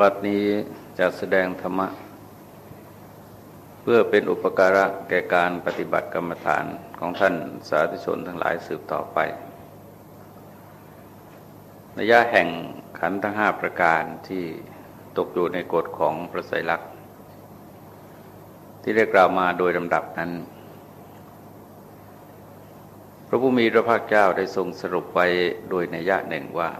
บัดนี้จะแสดงธรรมะ เพื่อเป็นอุปการะแก่การปฏิบัติกรรมฐานของท่านสาธุชนทั้งหลายสืบต่อไป ระยะแห่งขันธ์ทั้งห้าประการที่ตกอยู่ในกฎของพระไตรลักษณ์ที่ได้กล่าวมาโดยลำดับนั้น พระผู้มีพระภาคเจ้าได้ทรงสรุปไว้โดยนัยยะหนึ่งว่า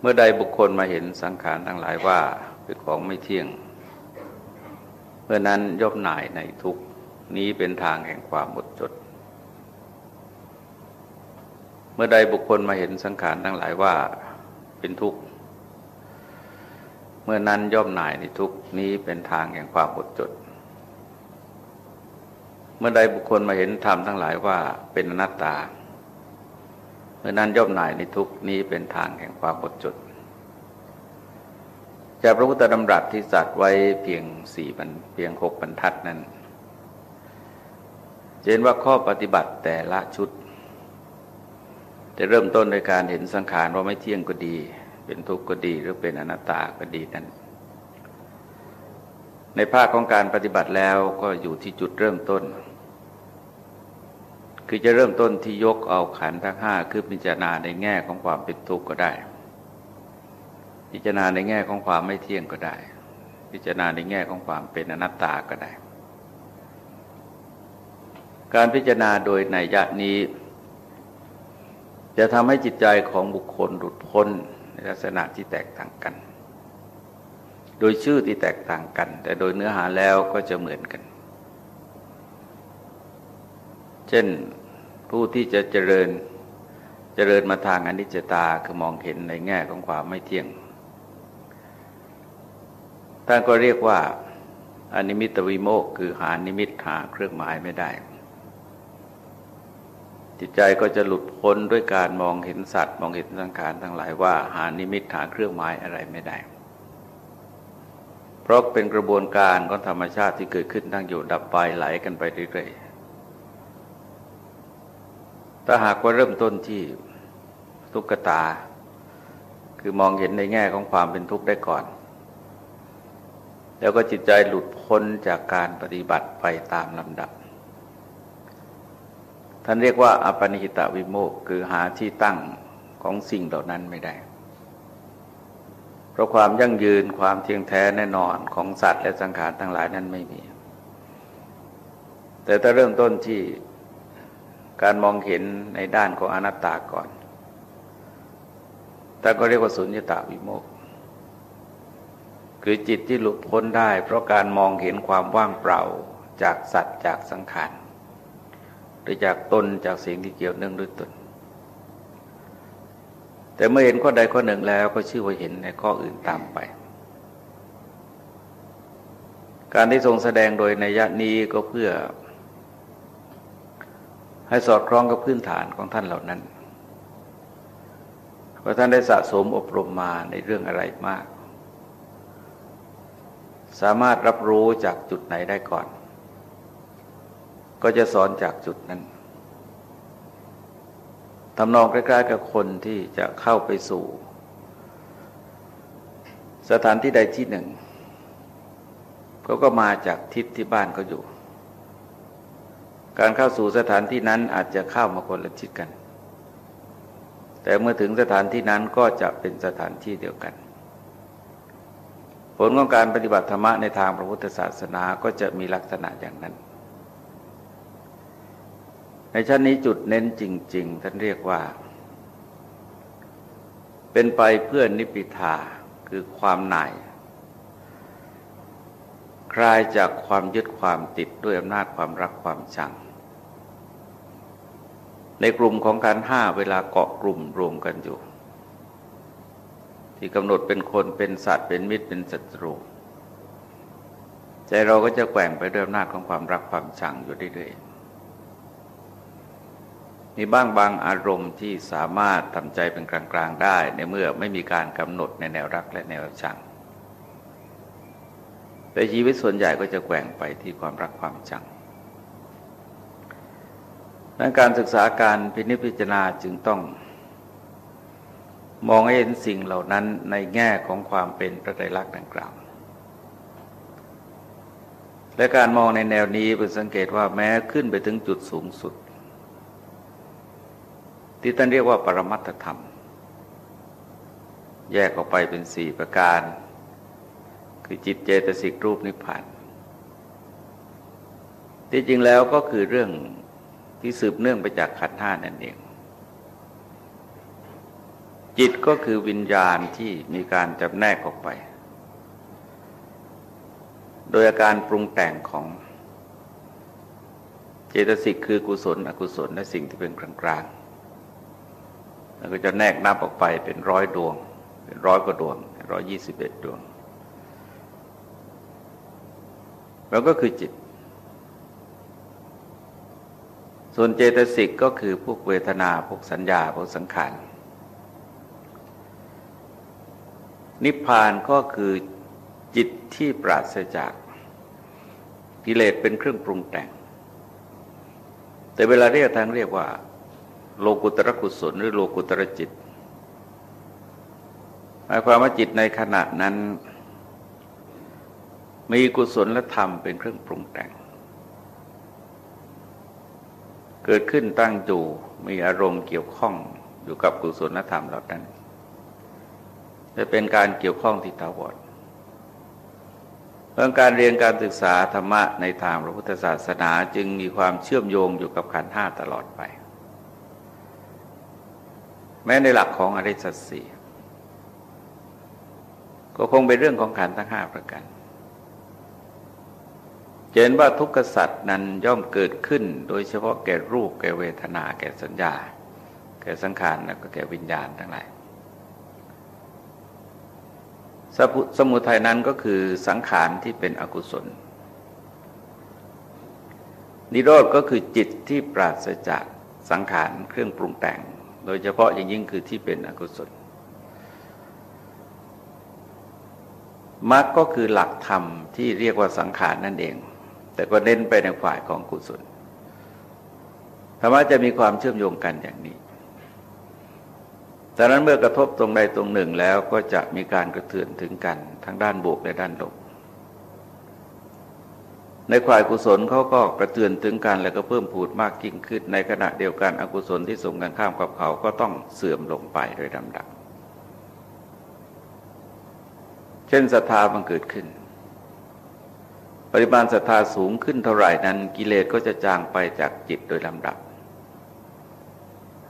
เมื่อใดบุคคลมาเห็นสังขารทั้งหลายว่าเป็นของไม่เที่ยง เมื่อนั้นย่อมหน่ายในทุกนี้เป็นทางแห่งความหมดจด เมื่อใดบุคคลมาเห็นสังขารทั้งหลายว่าเป็นทุกข์ เมื่อนั้นย่อมหน่ายในทุกนี้เป็นทางแห่งความหมดจด เมื่อใดบุคคลมาเห็นธรรมทั้งหลายว่าเป็นอนัตตาเเมื่อนั้นย่อมหน่ายในทุกนี้เป็นทางแห่งความหมดจด จากพระพุทธดำรัสที่สัตว์ไว้เพียงสี่บรรเพียงหกบรรทัดนั้นเห็นว่าข้อปฏิบัติแต่ละชุดจะเริ่มต้นโดยการเห็นสังขารว่าไม่เที่ยงก็ดี เป็นทุกข์ก็ดีหรือเป็นอนัตตาก็ดีนั้น ในภาคของการปฏิบัติแล้วก็อยู่ที่จุดเริ่มต้น คือจะเริ่มต้นที่ยกเอาขันทั้งห้าคือพิจารณาในแง่ของความเป็นทุกข์ก็ได้ พิจารณาในแง่ของความไม่เที่ยงก็ได้ พิจารณาในแง่ของความเป็นอนัตตาก็ได้ การพิจารณาโดยในยะนี้ จะทำให้จิตใจของบุคคลหลุดพ้นในลักษณะที่แตกต่างกัน โดยชื่อที่แตกต่างกัน แต่โดยเนื้อหาแล้วก็จะเหมือนกันเช่น ผู้ที่จะเจริญเจริญมาทางอนิจจตาคือมองเห็นในแง่ของความไม่เที่ยงท่านก็เรียกว่าอนิมิตวิโมกคือหานิมิตหาเครื่องหมายไม่ได้ จิตใจก็จะหลุดพ้นด้วยการมองเห็นสัตว์ มองเห็นสังขารทั้งหลายว่า หานิมิตหาเครื่องหมายอะไรไม่ได้ เพราะเป็นกระบวนการของธรรมชาติที่เกิดขึ้นตั้งอยู่ดับไปไหลกันไปเรื่อยๆ ถ้าหากว่าเริ่มต้นที่ทุกขตา คือมองเห็นในแง่ของความเป็นทุกข์ได้ก่อน แล้วก็จิตใจหลุดพ้นจากการปฏิบัติไปตามลำดับ ท่านเรียกว่าอปนิหิตวิโมกคือหาที่ตั้งของสิ่งเหล่านั้นไม่ได้ เพราะความยั่งยืนความเที่ยงแท้แน่นอนของสัตว์และสังขารทั้งหลายนั้นไม่มี แต่ถ้าเริ่มต้นที่ การมองเห็นในด้านของอนัตตาก่อนแต่ก็เรียกว่าสุญญตาวิโมกคือจิตที่หลุดพ้นได้ เพราะการมองเห็นความว่างเปล่าจากสัตว์จากสังขารหรือจากตนจากสิ่งที่เกี่ยวเนื่องด้วยตน แต่เมื่อเห็นข้อใดข้อหนึ่งแล้วก็ชื่อว่าเห็นในข้ออื่นตามไป การที่ทรงแสดงโดยในยะนี้ก็เพื่อ ให้สอดคล้องกับพื้นฐานของท่านเหล่านั้นเพราะท่านได้สะสมอบรมมาในเรื่องอะไรมาก สามารถรับรู้จากจุดไหนได้ก่อน ก็จะสอนจากจุดนั้นทำนองใกล้ๆกับคนที่จะเข้าไปสู่ สถานที่ใดที่หนึ่งเขาก็มาจากทิศที่บ้านเขาอยู่ การเข้าสู่สถานที่นั้นอาจจะเข้ามาคนละทิศกัน แต่เมื่อถึงสถานที่นั้นก็จะเป็นสถานที่เดียวกัน ผลของการปฏิบัติธรรมในทางพระพุทธศาสนาก็จะมีลักษณะอย่างนั้น ในชั้นนี้จุดเน้นจริง ๆ ท่านเรียกว่า เป็นไปเพื่อนิพิทาคือความหน่ายคลายจากความยึดความติดด้วยอำนาจความรักความชัง ในกลุ่มของการห้าเวลาเกาะกลุ่มรวมกันอยู่ ที่กำหนดเป็นคนเป็นสัตว์เป็นมิตรเป็นศัตรู ใจเราก็จะแกว่งไปด้วยอำนาจของความรักความชังอยู่เรื่อยๆมีบ้างบางอารมณ์ที่สามารถทำใจเป็นกลางๆได้ ในเมื่อไม่มีการกำหนดในแนวรักและแนวชัง แต่ชีวิตส่วนใหญ่ก็จะแกว่งไปที่ความรักความชัง ดังการศึกษาการพินิจพิจารณาจึงต้อง มองเห็นสิ่งเหล่านั้นในแง่ของความเป็นพระไตรลักษณ์ดังกล่าว และการมองในแนวนี้เป็นสังเกตว่าแม้ขึ้นไปถึงจุดสูงสุด ที่ท่านเรียกว่าปรมัตธรรม แยกออกไปเป็นสี่ประการ คือจิตเจตสิกรูปนิพพานที่จริงแล้วก็คือเรื่อง ที่สืบเนื่องไปจากขันธ์ห้านั่นเอง จิตก็คือวิญญาณที่มีการจำแนกออกไป โดยอาการปรุงแต่งของเจตสิกคือกุศล อกุศลและสิ่งที่เป็นกลางๆแล้วก็จะแนกนับออกไปเป็นร้อยดวง เป็นร้อยกว่าดวงร้อยยี่สิบเอ็ดดวง แล้วก็คือจิต ส่วนเจตสิกก็คือพวกเวทนาพวกสัญญาพวกสังขารนิพพานก็คือจิตที่ปราศจากกิเลสเป็นเครื่องปรุงแต่ง แต่เวลาเรียกทางเรียกว่า โลกุตระกุศลหรือโลกุตระจิตหมายความว่าจิตในขณะนั้น มีกุศลและธรรมเป็นเครื่องปรุงแต่ง เกิดขึ้นตั้งอยู่มีอารมณ์เกี่ยวข้องอยู่กับกุศลธรรมเหล่านั้นจะเป็นการเกี่ยวข้องที่ถาวรเรื่องการเรียนการศึกษาธรรมะในทางพระพุทธศาสนาจึงมีความเชื่อมโยงอยู่กับขันธ์ห้าตลอดไป แม้ในหลักของอริสัตสีก็คงเป็นเรื่องของขันธ์ทั้งห้าประการ เห็นว่าทุกขสัตว์นั้นย่อมเกิดขึ้น โดยเฉพาะแก่รูปแก่เวทนา แก่สัญญา แก่สังขารแล้วก็แก่วิญญาณทั้งหลายสมุทัยนั้นก็คือสังขารที่เป็นอกุศล นิโรธก็คือจิตที่ปราศจากสังขารเครื่องปรุงแต่ง โดยเฉพาะอย่างยิ่งคือที่เป็นอกุศลมรรคก็คือหลักธรรมที่เรียกว่าสังขารนั่นเอง แต่ก็เน้นไปในฝ่ายของกุศลธรรมะจะมีความเชื่อมโยงกันอย่างนี้ดังนั้นเมื่อกระทบตรงใดตรงหนึ่งแล้วก็จะมีการกระเทือนถึงกันทั้งด้านบวกและด้านลบ ในฝ่ายกุศลเขาก็กระเทือนถึงกันแล้วก็เพิ่มพูดมากยิ่งขึ้น ในขณะเดียวกันอกุศลที่ส่งกันข้ามกับเขาก็ต้องเสื่อมลงไปโดยลำดับ เช่นศรัทธามันเกิดขึ้น ริมาณศรัทธาสูงขึ้นเท่าไหร่นั้นกิเลสก็จะจางไปจากจิตโดยลำดับ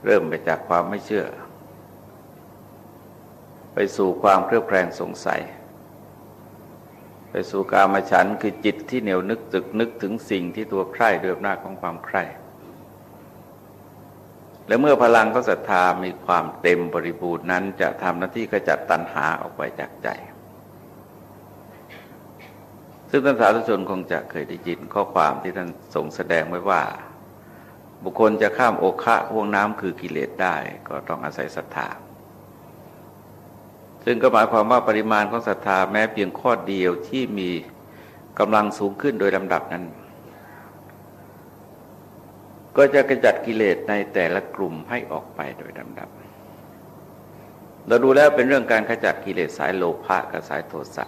เริ่มไปจากความไม่เชื่อ ไปสู่ความเครือบแคลงสงสัย ไปสู่กามฉันคือจิตที่เหนียวนึกตึกนึกถึงสิ่งที่ตัวใคร่ด้วยอำนาจของความใคร่และเมื่อพลังของศรัทธามีความเต็มบริบูรณ์นั้น จะทำหน้าที่ขจัดตัณหาออกไปจากใจ ซึ่งท่านสาธุชนคงจะเคยได้ยินข้อความที่ท่านส่งแสดงไว้ว่า บุคคลจะข้ามโอคะห่วงน้ำคือกิเลสได้ก็ต้องอาศัยศรัทธาซึ่งก็หมายความว่าปริมาณของศรัทธาแม้เพียงข้อเดียวที่มีกำลังสูงขึ้นโดยลำดับนั้น ก็จะกระจัดกิเลสในแต่ละกลุ่มให้ออกไปโดยลำดับ เราดูแล้วเป็นเรื่องการขจัดกิเลสสายโลภะกับสายโทสะ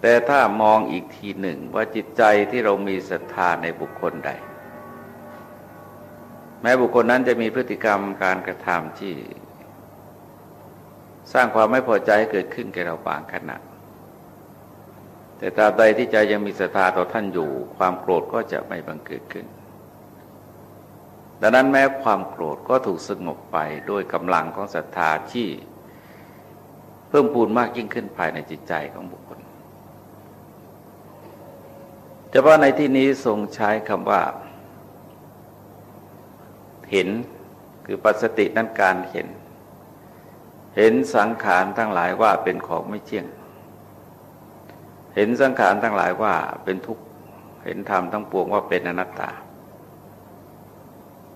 แต่ถ้ามองอีกทีหนึ่งว่าจิตใจที่เรามีศรัทธาในบุคคลใด แม้บุคคลนั้นจะมีพฤติกรรมการกระทำที่ สร้างความไม่พอใจเกิดขึ้นแก่เราบางขณะแต่ตราบใดที่ใจยังมีศรัทธาต่อท่านอยู่ ความโกรธก็จะไม่บังเกิดขึ้น ดังนั้นแม้ความโกรธก็ถูกสงบไปด้วยกำลังของศรัทธาที่เพิ่มพูนมากยิ่งขึ้นภายในจิตใจของบุคคล เฉพาะในที่นี้ทรงใช้คำว่า เห็นคือปัสตินั้นการเห็น เห็นสังขารทั้งหลายว่าเป็นของไม่เที่ยง เห็นสังขารทั้งหลายว่าเป็นทุกข์เห็นธรรมทั้งปวงว่าเป็นอนัตตา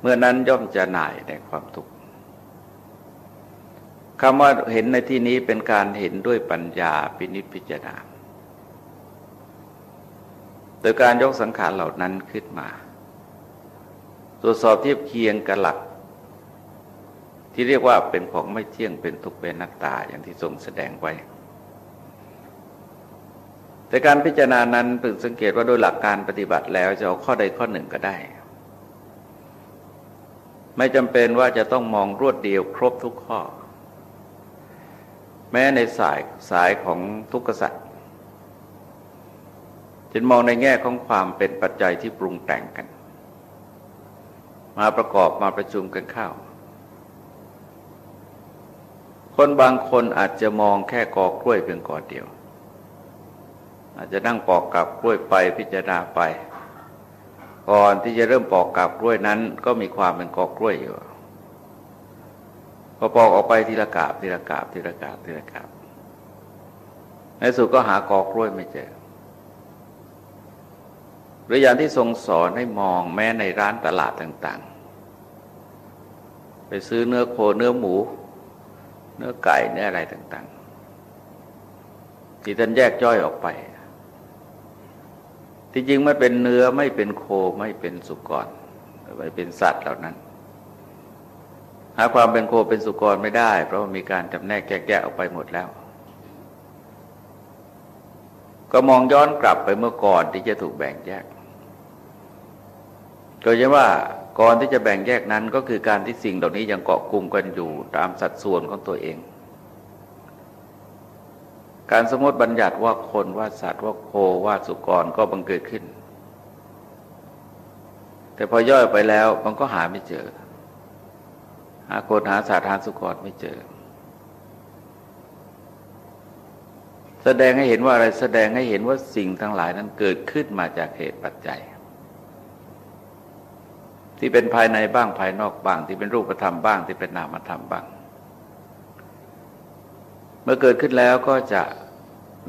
เมื่อนั้นย่อมจะหน่ายในความทุกข์คำว่าเห็นในที่นี้เป็นการเห็นด้วยปัญญาปินิจพิจารณา ดยการยกสังขารเหล่านั้นขึ้นมา ตรวจสอบเทียบเคียงกับหลัก ที่เรียกว่าเป็นของไม่เที่ยงเป็นทุกข์เป็นนัตตาอย่างที่ทรงแสดงไว้ แต่การพิจารณานั้นพึงสังเกตว่าโดยหลักการปฏิบัติแล้วจะเอาข้อใดข้อหนึ่งก็ได้ ไม่จำเป็นว่าจะต้องมองรวดเดียวครบทุกข้อ แม้ในสายสายของทุกขสัตว จะมองในแง่ของความเป็นปัจจัยที่ปรุงแต่งกัน มาประกอบมาประชุมกันเข้า คนบางคนอาจจะมองแค่กอกล้วยเพียงกอเดียว อาจจะนั่งปอกกับกล้วยไปพิจารณาไป ก่อนที่จะเริ่มปอกกับกล้วยนั้น ก็มีความเป็นกอกล้วยอยู่พอปอกออกไปทีละกาบทีละกาบทีละกาบทีละกาบในสุดก็หากอกล้วยไม่เจอ หรืออย่างที่ทรงสอนให้มองแม้ในร้านตลาดต่าง ๆ ไปซื้อเนื้อโคเนื้อหมู เนื้อไก่เนื้ออะไรต่าง ๆ ที่ท่านแยกย่อยออกไป ที่จริงไม่เป็นเนื้อไม่เป็นโคไม่เป็นสุกรไม่เป็นสัตว์เหล่านั้น หาความเป็นโคเป็นสุกรไม่ได้ เพราะมีการจำแนกแยกแยะออกไปหมดแล้วก็มองย้อนกลับไปเมื่อก่อนที่จะถูกแบ่งแยก โดยเฉพาะว่าก่อนที่จะแบ่งแยกนั้นก็คือการที่สิ่งเหล่านี้ยังเกาะกลุ่มกันอยู่ตามสัดส่วนของตัวเอง การสมมติบัญญัติว่าคนว่าสัตว์ว่าโคว่าสุกรก็บังเกิดขึ้น แต่พอย่อยไปแล้วมันก็หาไม่เจอ หาคนหาสัตว์หาสุกรไม่เจอ แสดงให้เห็นว่าอะไรแสดงให้เห็นว่าสิ่งทั้งหลายนั้นเกิดขึ้นมาจากเหตุปัจจัย ที่เป็นภายในบ้างภายนอกบ้าง ที่เป็นรูปธรรมบ้าง ที่เป็นนามธรรมบ้าง เมื่อเกิดขึ้นแล้วก็จะ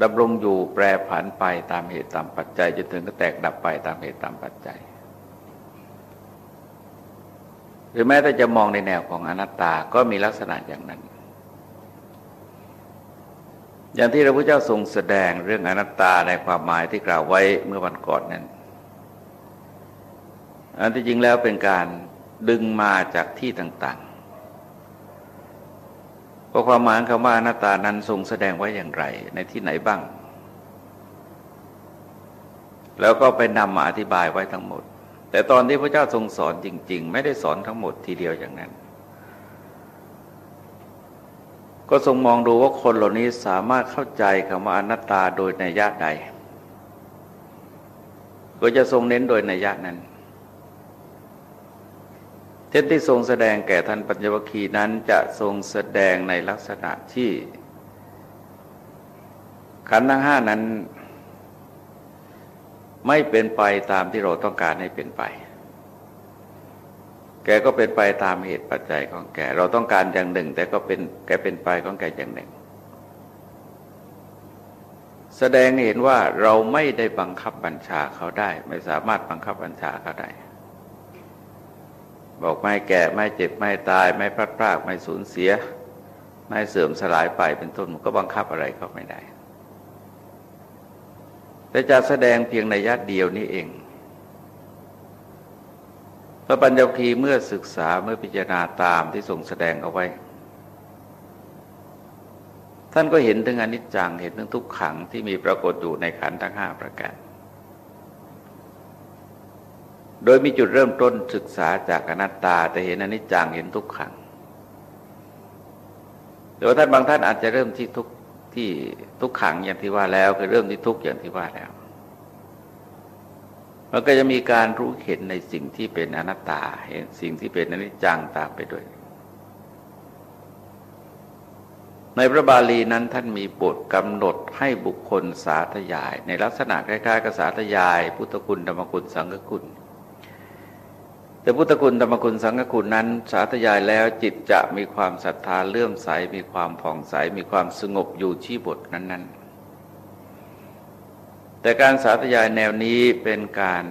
ดำรงอยู่แปรผันไปตามเหตุตามปัจจัยจนถึงก็แตกดับไปตามเหตุตามปัจจัย หรือแม้แต่จะมองในแนวของอนัตตาก็มีลักษณะอย่างนั้น อย่างที่พระพุทธเจ้าทรงแสดงเรื่องอนัตตาในความหมายที่กล่าวไว้เมื่อวันก่อนนั้น อันที่จริงแล้วเป็นการดึงมาจากที่ต่างๆเพราะความหมายคำว่าหน้าตานั้นทรงแสดงไว้อย่างไร ในที่ไหนบ้าง แล้วก็ไปนำมาอธิบายไว้ทั้งหมด แต่ตอนที่พระเจ้าทรงสอนจริง ๆ ไม่ได้สอนทั้งหมดทีเดียวอย่างนั้น ก็ทรงมองดูว่าคนเหล่านี้สามารถเข้าใจคำว่าอนัตตาโดยในญาติใด ก็จะทรงเน้นโดยในญาตินั้น ช่นที่ทรงแสดงแก่ท่านปัญญวคีนั้นจะทรงแสดงในลักษณะที่ ขันธ์ทั้งห้านั้น ไม่เป็นไปตามที่เราต้องการให้เป็นไป แกก็เป็นไปตามเหตุปัจจัยของแก เราต้องการอย่างหนึ่ง แต่ก็เป็นแกเป็นไปของแกอย่างหนึ่ง แสดงเห็นว่าเราไม่ได้บังคับบัญชาเขาได้ ไม่สามารถบังคับบัญชาเขาได้ บอกไม่แก่ไม่เจ็บไม่ตาย ไม่พลาดพลาดไม่สูญเสีย ไม่เสื่อมสลายไปเป็นต้นมันก็บังคับอะไรเขาไม่ได้ แต่จะแสดงเพียงในญาติเดียวนี้เองพระปัญญคีเมื่อศึกษาเมื่อพิจารณาตามที่ทรงแสดงเอาไว้ ท่านก็เห็นถึงอนิจจังเห็นถึงทุกขังที่มีปรากฏอยู่ในขันธ์ทั้งห้าประการ โดยมีจุดเริ่มต้นศึกษาจากอนัตตาแต่เห็นอนิจจังเห็นทุกขังหรือว่าท่านบางท่านอาจจะเริ่มที่ทุกที่ทุกขังอย่างที่ว่าแล้วคือเริ่มที่ทุกอย่างที่ว่าแล้ว มันก็จะมีการรู้เห็นในสิ่งที่เป็นอนัตตา เห็นสิ่งที่เป็นอนิจจังตามไปด้วย ในพระบาลีนั้นท่านมีบทกำหนดให้บุคคลสาธยาย ในลักษณะคล้ายๆกับสาธยาย พุทธคุณธรรมคุณสังฆคุณ แต่พุทธคุณธรรมคุณสังฆคุณนั้น สาธยายแล้วจิตจะมีความศรัทธาเลื่อมใสมีความผ่องใสมีความสงบอยู่ที่บทนั้น ๆ แต่การสาธยายแนวนี้เป็นการ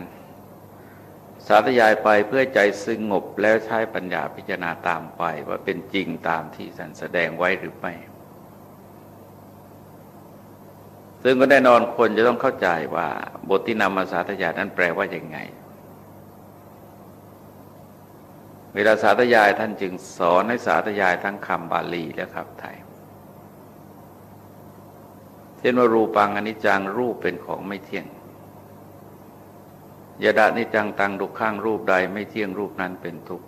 สาธยายไปเพื่อใจสงบแล้วใช้ปัญญาพิจารณาตามไปว่าเป็นจริงตามที่สันแสดงไว้หรือไม่ ซึ่งก็แน่นอนคนจะต้องเข้าใจว่าบทที่นำมาสาธยายนั้นแปลว่าอย่างไง เวลาสาธยายท่านจึงสอนให้สาธยายทั้งคำบาลีและคำไทย เช่นว่ารูปังอนิจจังรูปเป็นของไม่เที่ยงยดานิจังตังดุข้างรูปใดไม่เที่ยงรูปนั้นเป็นทุกข์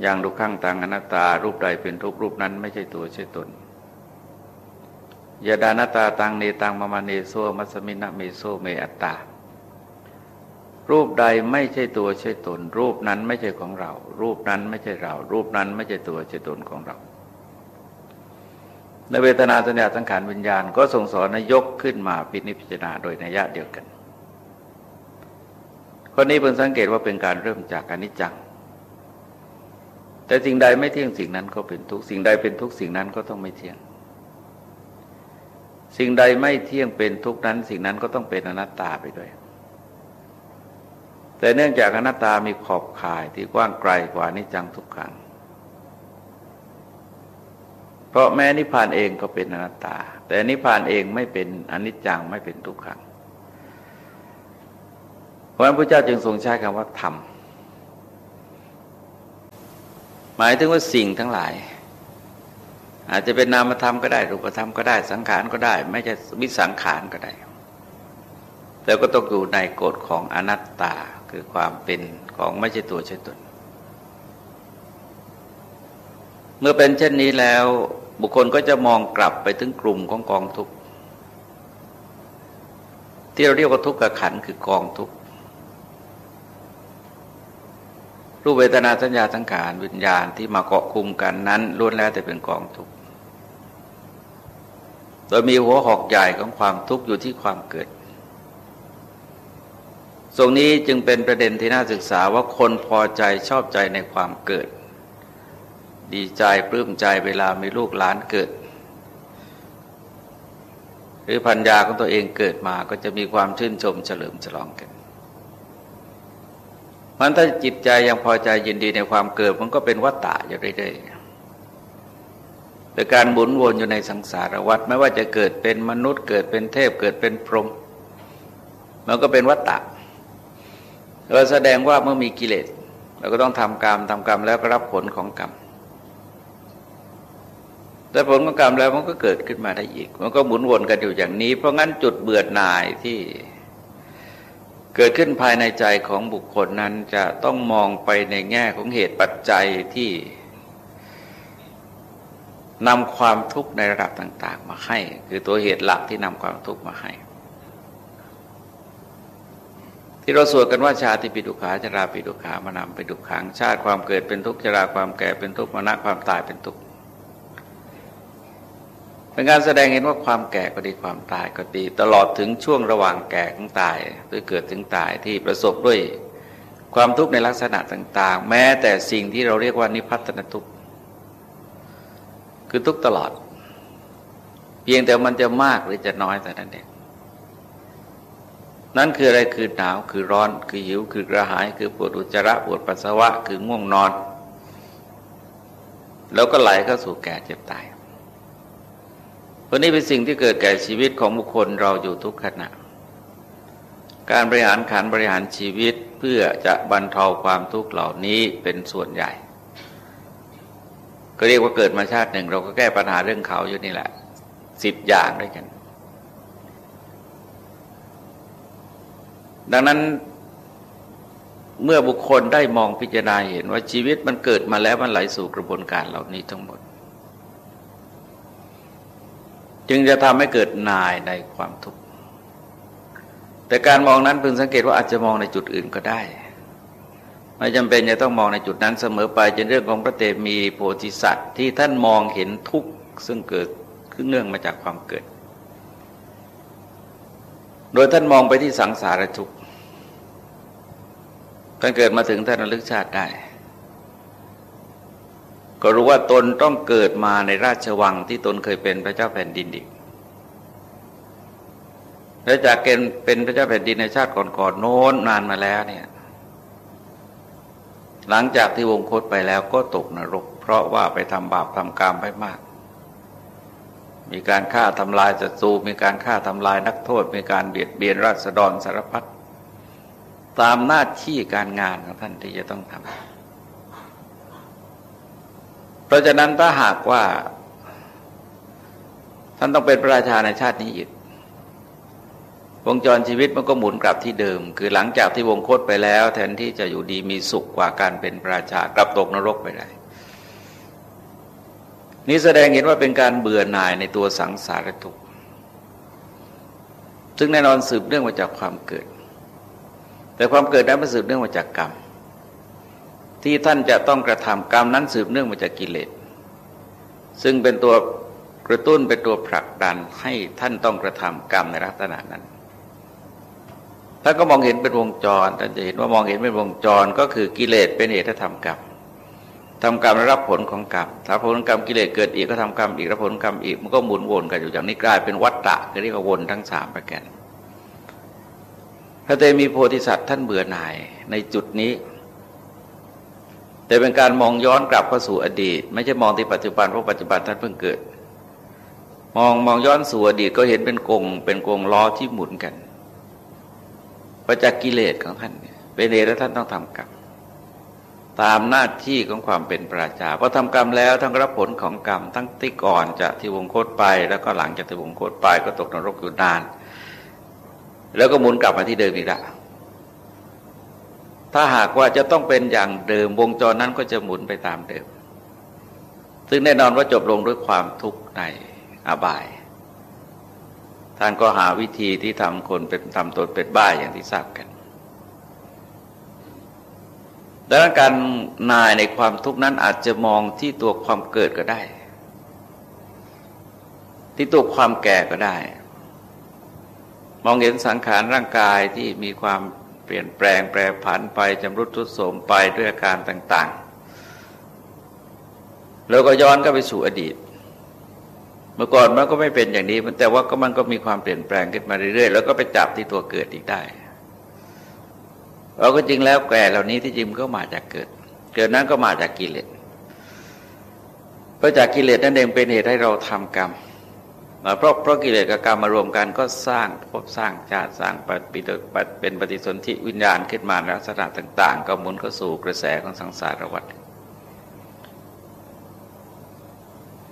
อย่างดุข้างตังอนัตตารูปใดเป็นทุกข์รูปนั้นไม่ใช่ตัวใช่ตนยทนัตตาตังเนตังมะมะ เนโสหะมัสมินะเมโส เมอัตตา รูปใดไม่ใช่ตัวใช่ตน รูปนั้นไม่ใช่ของเรา รูปนั้นไม่ใช่เรา รูปนั้นไม่ใช่ตัวใช่ตนของเราในเวทนาสัญญาสังขารวิญญาณก็ทรงสอนให้ยกขึ้นมาพินิจพิจารณาโดยนัยะเดียวกันคนนี้เพิ่งสังเกตว่าเป็นการเริ่มจากอนิจจัง แต่สิ่งใดไม่เที่ยงสิ่งนั้นก็เป็นทุกข์สิ่งใดเป็นทุกข์สิ่งนั้นก็ต้องไม่เที่ยง สิ่งใดไม่เที่ยงเป็นทุกนั้น สิ่งนั้นก็ต้องเป็นอนัตตาไปด้วย แต่เนื่องจากอนัตตามีขอบข่ายที่กว้างไกลกว่านิจังทุกขัง เพราะแม้นิพพานเองก็เป็นอนัตตา แต่นิพพานเองไม่เป็นอนิจจังไม่เป็นทุกขัง เพราะนั้นพระเจ้าจึงทรงใช้คำว่าธรรม หมายถึงว่าสิ่งทั้งหลาย อาจจะเป็นนามธรรมก็ได้ รูปธรรมก็ได้ สังขารก็ได้ ไม่ใช่วิสังขารก็ได้แต่ก็ต้องอยู่ในกฎของอนัตตา คือความเป็นของไม่ใช่ตัวใช่ตน เมื่อเป็นเช่นนี้แล้วบุคคลก็จะมองกลับไปถึงกลุ่มของกองทุกข์ที่เราเรียกว่าทุกข์กับขันคือกองทุกข์รูปเวทนาสัญญาสังขารวิญญาณที่มาเกาะคุมกันนั้นล้วนแล้วแต่เป็นกองทุกข์โดยมีหัวหอกใหญ่ของความทุกข์อยู่ที่ความเกิด ตรงนี้จึงเป็นประเด็นที่น่าศึกษาว่าคนพอใจชอบใจในความเกิด ดีใจปลื้มใจเวลามีลูกหลานเกิด หรือพัญญาของตัวเองเกิดมาก็จะมีความชื่นชมเฉลิมฉลองกันมันถ้าจิตใจยังพอใจยินดีในความเกิดมันก็เป็นวัฏฏะอยู่เรื่อยๆแต่การหมุนวนอยู่ในสังสารวัฏไม่ว่าจะเกิดเป็นมนุษย์เกิดเป็นเทพเกิดเป็นพรหมมันก็เป็นวัฏฏะ เราแสดงว่าเมื่อมีกิเลสเราก็ต้องทำกรรมทำกรรมแล้วก็รับผลของกรรมแต่ผลของกรรมแล้วมันก็เกิดขึ้นมาได้อีก มันก็หมุนวนกันอยู่อย่างนี้ เพราะงั้นจุดเบื่อหน่ายที่เกิดขึ้นภายในใจของบุคคลนั้นจะต้องมองไปในแง่ของเหตุปัจจัยที่นำความทุกข์ในระดับต่าง ๆ มาให้ คือตัวเหตุหลักที่นำความทุกข์มาให้ ที่เราสวดกันว่าชาติปิดุขาชราปิดุขามานำไปดุขังชาติความเกิดเป็นทุกข์ชราความแก่เป็นทุกข์มรณะความตายเป็นทุกข์เป็นการแสดงเห็นว่าความแก่ก็ดีความตายก็ดี ตลอดถึงช่วงระหว่างแก่ของตายหรือเกิดถึงตายที่ประสบด้วยความทุกข์ในลักษณะต่าง ๆ แม้แต่สิ่งที่เราเรียกว่านิพัฒนทุกข์คือทุกตลอด เพียงแต่มันจะมากหรือจะน้อยแต่นั้นเอง นั่นคืออะไรคือหนาวคือร้อน คือหิวคือกระหาย คือปวดอุจจาระปวดปัสสาวะ คือง่วงนอน แล้วก็ไหลเข้าสู่แก่เจ็บตายเพราะนี้เป็นสิ่งที่เกิดแก่ชีวิตของบุคคลเราอยู่ทุกขณะ การบริหารขันบริหารชีวิตเพื่อจะบรรเทาความทุกข์เหล่านี้เป็นส่วนใหญ่ ก็เรียกว่าเกิดมาชาติหนึ่ง เราก็แก้ปัญหาเรื่องเขาอยู่นี่แหละสิบอย่างด้วยกัน ดังนั้นเมื่อบุคคลได้มองพิจารณาเห็นว่าชีวิตมันเกิดมาแล้วมันไหลสู่กระบวนการเหล่านี้ทั้งหมด จึงจะทำให้เกิดนายในความทุกข์ แต่การมองนั้นพึงสังเกตว่าอาจจะมองในจุดอื่นก็ได้ ไม่จำเป็นจะต้องมองในจุดนั้นเสมอไปจนเรื่องของพระเตมีโพธิสัตว์ที่ท่านมองเห็นทุกข์ซึ่งเกิดขึ้นเนื่องมาจากความเกิด โดยท่านมองไปที่สังสารทุกข์ท่านเกิดมาถึงท่านระลึกชาติได้ ก็รู้ว่าตนต้องเกิดมาในราชวังที่ตนเคยเป็นพระเจ้าแผ่นดินอีกและจากเกณฑ์เป็นพระเจ้าแผ่นดินในชาติก่อนๆโน้นนานมาแล้วเนี่ย หลังจากที่วงคตไปแล้วก็ตกนรก เพราะว่าไปทำบาปทำกรรมไปมาก มีการฆ่าทำลายศัตรูมีการฆ่าทำลายนักโทษ มีการเบียดเบียนราษฎรสารพัดตามหน้าที่การงานของท่านที่จะต้องทำเพราะฉะนั้นถ้าหากว่า ท่านต้องเป็นพระราชาในชาตินี้อีกวงจรชีวิตมันก็หมุนกลับที่เดิม คือหลังจากที่วงโคตไปแล้ว แทนที่จะอยู่ดีมีสุขกว่าการเป็นพระราชากลับตกนรกไปได้ นี้แสดงเห็นว่าเป็นการเบื่อหน่ายในตัวสังสารทุกข์ซึ่งแน่นอนสืบเนื่องมาจากความเกิด แต่ความเกิดนั้นมันสืบเนื่องมาจากกรรม ที่ท่านจะต้องกระทำกรรมนั้นสืบเนื่องมาจากกิเลส ซึ่งเป็นตัวกระตุ้นเป็นตัวผลักดันให้ท่านต้องกระทำกรรมในลักษณะนั้นท่านก็มองเห็นเป็นวงจรท่านจะเห็นว่ามองเห็นเป็นวงจรก็คือกิเลสเป็นเหตุทำกรรม ทำกรรมรับผลของกรรมถ้าผลกรรมกิเลสเกิดอีกก็ทำกรรมอีกรับผลกรรมอีกมันก็หมุนวนกันอยู่อย่างนี้กลายเป็นวัฏฏะเรียกว่าวนทั้งสามประการพระเตมีโพธิสัตว์ท่านเบื่อหน่ายในจุดนี้ แต่เป็นการมองย้อนกลับเข้าสู่อดีต ไม่ใช่มองที่ปัจจุบันเพราะปัจจุบันท่านเพิ่งเกิด มองมองย้อนสู่อดีตก็เห็นเป็นกงเป็นกงล้อที่หมุนกันประจักษ์กิเลสของท่านเป็นเหตุและท่านต้องทำกรรม ตามหน้าที่ของความเป็นปราชาพอทำกรรมแล้วทั้งรับผลของกรรมทั้งที่ก่อนจะที่วงโคตไปแล้วก็หลังจากที่วงโคตไปก็ตกนรกอยู่นาน แล้วก็หมุนกลับมาที่เดิมอีกละถ้าหากว่าจะต้องเป็นอย่างเดิมวงจรนั้นก็จะหมุนไปตามเดิม ซึ่งแน่นอนว่าจบลงด้วยความทุกข์ในอบาย ท่านก็หาวิธีที่ทำคนเป็นทำตนเป็นบ้าอย่างที่ทราบกัน ดังนั้นการนายในความทุกข์นั้นอาจจะมองที่ตัวความเกิดก็ได้ ที่ตัวความแก่ก็ได้ มองเห็นสังขารร่างกายที่มีความเปลี่ยนแปลงแปรผันไปจำรุดทุดโทรมไปด้วยอาการต่าง ๆ แล้วก็ย้อนก็ไปสู่อดีต เมื่อก่อนมันก็ไม่เป็นอย่างนี้แต่ว่าก็มันก็มีความเปลี่ยนแปลงขึ้นมาเรื่อยๆ แล้วก็ไปจับที่ตัวเกิดอีกได้ เราก็จริงแล้วแก่เหล่านี้ที่จริงก็มาจากเกิด เกิดนั้นก็มาจากกิเลสเพราะจากกิเลสนั่นเองเป็นเหตุให้เราทำกรรมเพราะเพราะกิเลสกับกรรมมารวมกันก็สร้างพบสร้างชาติสร้างปฏิเป็นปฏิสนธิวิญญาณขึ้นมาลักษณะต่าง ๆ ก็หมุนเข้าสู่กระแสของสังสารวัฏ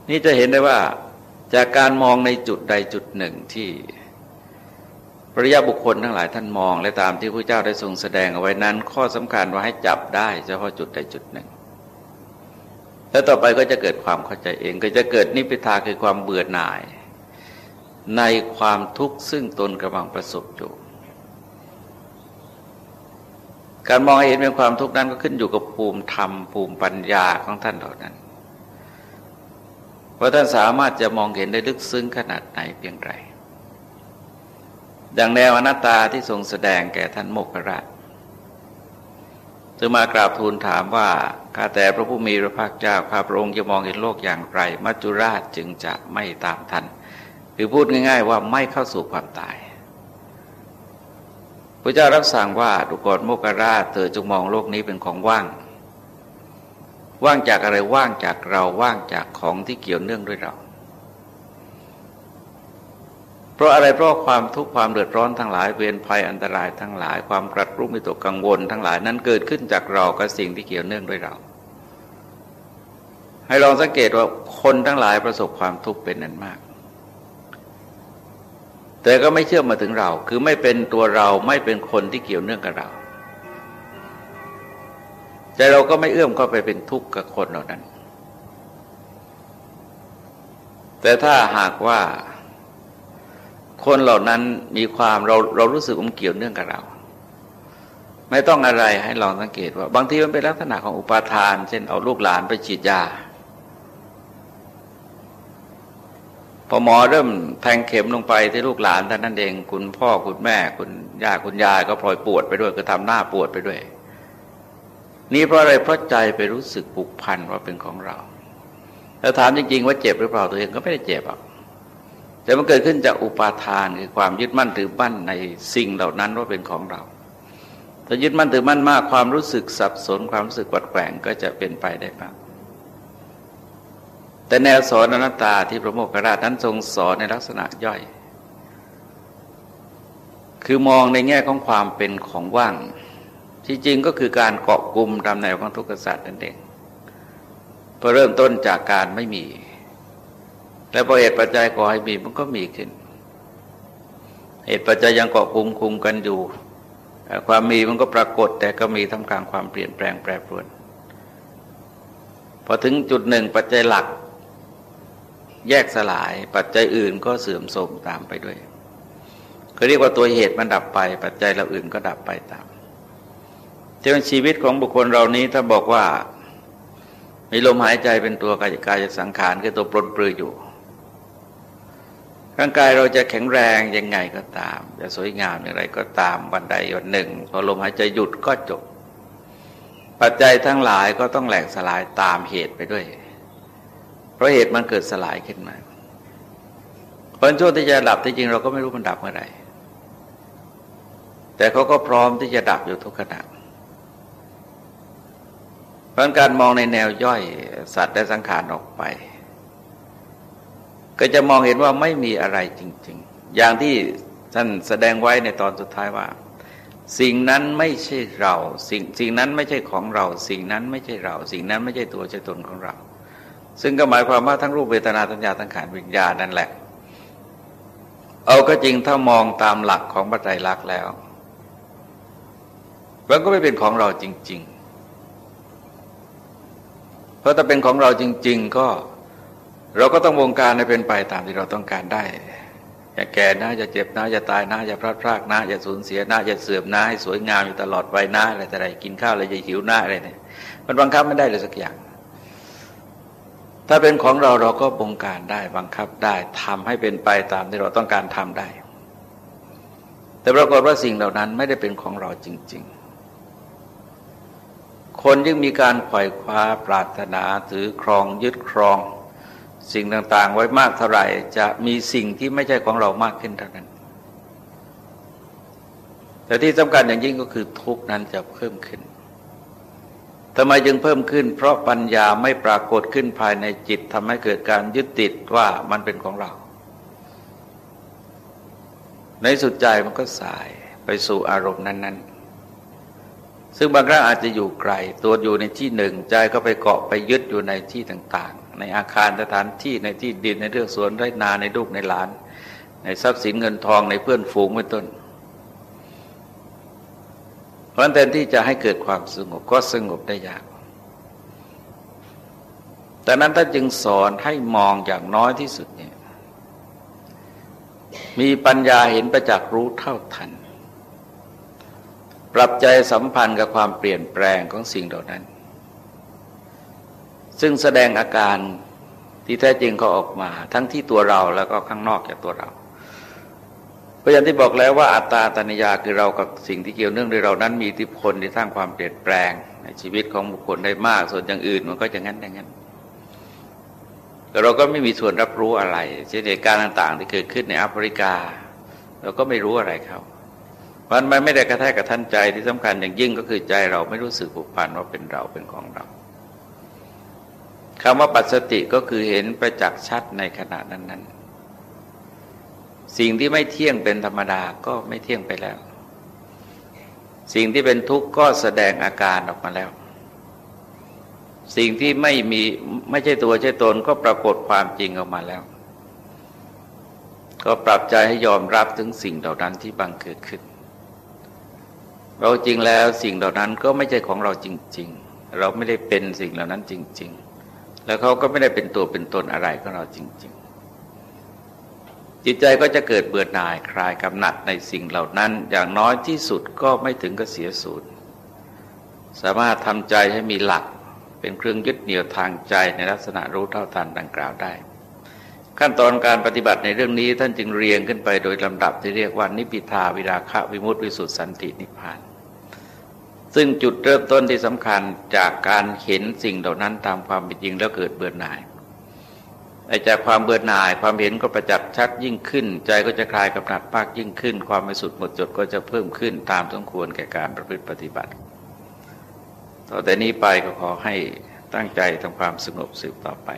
นี่จะเห็นได้ว่าจากการมองในจุดใดจุดหนึ่งที่ ปริยาบุคคลทั้งหลายท่านมอง และตามที่พระเจ้าได้ทรงแสดงเอาไว้นั้น ข้อสำคัญว่าให้จับได้เฉพาะจุดใดจุดหนึ่ง แล้วต่อไปก็จะเกิดความเข้าใจเอง ก็จะเกิดนิพพิทาคือความเบื่อหน่าย ในความทุกข์ซึ่งตนกำลังประสบอยู่การมองเห็นเป็นความทุกข์นั้นก็ขึ้นอยู่กับภูมิธรรมภูมิปัญญาของท่านเหล่านั้นว่าท่านสามารถจะมองเห็นได้ลึกซึ้งขนาดไหนเพียงไร ดังแนวอนัตตาที่ทรงแสดงแก่ท่านโมกขราชจึงมากราบทูลถามว่าข้าแต่พระผู้มีพระภาคเจ้าข้าพระองค์จะมองเห็นโลกอย่างไร มัจจุราชจึงจะไม่ตามทันคือพูดง่าย ๆ ว่าไม่เข้าสู่ความตายพระเจ้ารับสั่งว่าดุกรโมกราชเธอจงมองโลกนี้เป็นของว่าง ว่างจากอะไรว่างจากเราว่างจากของที่เกี่ยวเนื่องด้วยเราเพ ราะอะไรเพราะความทุกข์ความเดือดร้อนทั้งหลายเวรภัยอันตรายทั้งหลายความกระตุ้นมิตกกังวล ทั้งหลายนั้นเกิดขึ้นจากเรากับสิ่งที่เกี่ยวเนื่องด้วยเรา ให้ลองสังเกตว่าคนทั้งหลายประสบความทุกข์เป็นนั้นมาก แต่ก็ไม่เชื่อมาถึงเรา คือไม่เป็นตัวเราไม่เป็นคนที่เกี่ยวเนื่องกับเราใจเราก็ไม่เอื้อมเข้าไปเป็นทุกข์กับคนเหล่านั้น แต่ถ้าหากว่า คนเหล่านั้นมีความเราเรารู้สึกมันเกี่ยวเนื่องกับเรา ไม่ต้องอะไรให้ลองสังเกตว่า บางทีมันเป็นลักษณะของอุปาทาน เช่นเอาลูกหลานไปฉีดยาพอหมอเริ่มแทงเข็มลงไปที่ลูกหลานท่านนั่นเอง คุณพ่อคุณแม่ คุณย่าคุณยายก็พลอยปวดไปด้วยก็ทำหน้าปวดไปด้วย นี่เพราะอะไรเพราะใจไปรู้สึกผูกพันว่าเป็นของเราแล้วถามจริงๆว่าเจ็บหรือเปล่าตัวเองก็ไม่ได้เจ็บอะ แต่มันเกิดขึ้นจากอุปาทานคือความยึดมั่นถือมั่นในสิ่งเหล่านั้นว่าเป็นของเรา ถ้ายึดมั่นถือมั่นมากความรู้สึกสับสนความรู้สึกวัดแกว่งก็จะเป็นไปได้มากแต่แนวสอนอนัตตาที่พระโมคคัลลานั้นทรงสอนในลักษณะย่อย คือมองในแง่ของความเป็นของว่าง ที่จริงก็คือการเกาะกลุ่มตามแนวของทุกขศาสตร์นั่นเองพอเริ่มต้นจากการไม่มี แล้วพอเหตุปัจจัยก่อให้มีมันก็มีขึ้น เหตุปัจจัยยังเกาะคุมคุมกันอยู่ ความมีมันก็ปรากฏ แต่ก็มีทำกลางความเปลี่ยนแปลงแปรปรวน พอถึงจุดหนึ่งปัจจัยหลัก แยกสลายปัจจัยอื่นก็เสื่อมโทรมตามไปด้วยเขาเรียกว่าตัวเหตุมันดับไป ปัจจัยเราอื่นก็ดับไปตามเจ้าชีวิตของบุคคลเรานี้ถ้าบอกว่ามีลมหายใจเป็นตัวกายกายสังขารคือตัวปลนปลืออยู่ ร่างกายเราจะแข็งแรงยังไงก็ตาม จะสวยงามอย่างไรก็ตามวันใดวันหนึ่งพอลมหายใจหยุดก็จบ ปัจจัยทั้งหลายก็ต้องแหลกสลายตามเหตุไปด้วย เพราะเหตุมันเกิดสลายขึ้นมาเพราะช่วงที่จะดับที่จริงเราก็ไม่รู้มันดับเมื่อไหร่แต่เขาก็พร้อมที่จะดับอยู่ทุกขณะเพราะการมองในแนวย่อยสัตว์และสังขารออกไป ก็จะมองเห็นว่าไม่มีอะไรจริง ๆ อย่างที่ท่านแสดงไว้ในตอนสุดท้ายว่า สิ่งนั้นไม่ใช่เรา สิ่งสิ่งนั้นไม่ใช่ของเรา สิ่งนั้นไม่ใช่เรา สิ่งนั้นไม่ใช่ตัวใช่ตนของเรา ซึ่งก็หมายความว่าทั้งรูปเวทนาสัญญาทั้งขานวิญญาณนั่นแหละ เอาก็จริงถ้ามองตามหลักของปัจจัยลักษ์แล้วมันก็ไม่เป็นของเราจริง ๆ เพราะถ้าเป็นของเราจริง ๆ ก็ เราก็ต้องวงการให้เป็นไปตามที่เราต้องการได้ อย่าแก่นะอย่าเจ็บนะอย่าตายนะอย่าพลาดพลาดนะอย่าสูญเสียนะอย่าเสื่อมนะให้สวยงามอยู่ตลอดไปนะอะไรแต่ไรกินข้าวอะไรจะหิวหน้าอะไรเนี่ยมันบังคับไม่ได้เลยสักอย่าง ถ้าเป็นของเราเราก็บงการได้บังคับได้ทำให้เป็นไปตามที่เราต้องการทำได้ แต่ปรากฏว่าสิ่งเหล่านั้นไม่ได้เป็นของเราจริง ๆคนยิ่งมีการไขว่คว้าปรารถนาถือครองยึดครอง สิ่งต่างๆ ไว้มากเท่าไหร่ จะมีสิ่งที่ไม่ใช่ของเรามากขึ้นเท่านั้น แต่ที่สำคัญอย่างยิ่งก็คือทุกนั้นจะเพิ่มขึ้นทำไมจึงเพิ่มขึ้น เพราะปัญญาไม่ปรากฏขึ้นภายในจิตทำให้เกิดการยึดติดว่ามันเป็นของเรา ในสุดใจมันก็สายไปสู่อารมณ์นั้น ๆซึ่งบางครั้งอาจจะอยู่ไกล ตัวอยู่ในที่หนึ่ง ใจก็ไปเกาะไปยึดอยู่ในที่ต่างๆ ในอาคารสถานที่ในที่ดินในเรื่องสวนไร่นาในลูกในหลาน ในทรัพย์สินเงินทองในเพื่อนฝูงเป็นต้น เพราะฉะนั้นที่จะให้เกิดความสงบก็สงบได้ยากแต่นั้นท่านจึงสอนให้มองอย่างน้อยที่สุดเนี่ยมีปัญญาเห็นประจักษ์รู้เท่าทัน ปรับใจสัมพันธ์กับความเปลี่ยนแปลงของสิ่งเหล่านั้น ซึ่งแสดงอาการที่แท้จริงเขาออกมา ทั้งที่ตัวเราแล้วก็ข้างนอกจากตัวเราเพราะอย่างที่บอกแล้วว่าอัตตาตนิยาคือเรากับสิ่งที่เกี่ยวเนื่องด้วยเรานั้นมีอิทธิพลที่สร้างความเปลี่ยนแปลง ในชีวิตของบุคคลได้มาก ส่วนอย่างอื่นมันก็จะงั้นอย่างนั้น แต่เราก็ไม่มีส่วนรับรู้อะไร เช่นเหตุการณ์ต่างๆ ที่เกิดขึ้นในแอฟริกา เราก็ไม่รู้อะไรเขามันไม่ได้กระแทกกระทันใจที่สำคัญอย่างยิ่งก็คือใจเราไม่รู้สึกผูกพันว่าเป็นเราเป็นของเรา คำว่าปัจสติก็คือเห็นประจักษ์ชัดในขณะนั้นๆ สิ่งที่ไม่เที่ยงเป็นธรรมดาก็ไม่เที่ยงไปแล้ว สิ่งที่เป็นทุกข์ก็แสดงอาการออกมาแล้ว สิ่งที่ไม่มีไม่ใช่ตัวใช่ตนก็ปรากฏความจริงออกมาแล้ว ก็ปรับใจให้ยอมรับถึงสิ่งเหล่านั้นที่บังเกิดขึ้น เราจริงแล้วสิ่งเหล่านั้นก็ไม่ใช่ของเราจริง ๆ เราไม่ได้เป็นสิ่งเหล่านั้นจริง ๆ แล้วเขาก็ไม่ได้เป็นตัวเป็นตนอะไรของเราจริง ๆ จิตใจก็จะเกิดเบื่อหน่ายคลายกำหนัดในสิ่งเหล่านั้น อย่างน้อยที่สุดก็ไม่ถึงกับเสียสูญสามารถทำใจให้มีหลักเป็นเครื่องยึดเหนี่ยวทางใจในลักษณะรู้เท่าทันดังกล่าวได้ ขั้นตอนการปฏิบัติในเรื่องนี้ท่านจึงเรียงขึ้นไปโดยลำดับที่เรียกว่านิพิทาวิราคะวิมุตติวิสุทธิสันตินิพพาน ซึ่งจุดเริ่มต้นที่สำคัญจากการเห็นสิ่งเหล่านั้นตามความเป็นจริงแล้วเกิดเบื่อหน่ายไอ้จากความเบื่อหน่ายความเห็นก็ประจักษ์ชัดยิ่งขึ้น ใจก็จะคลายกับหนักมากยิ่งขึ้น ความไม่สุดหมดจดก็จะเพิ่มขึ้นตามสมควรแก่การประพฤติปฏิบัติ ต่อแต่นี้ไปก็ขอให้ตั้งใจทำความสงบสืบต่อไป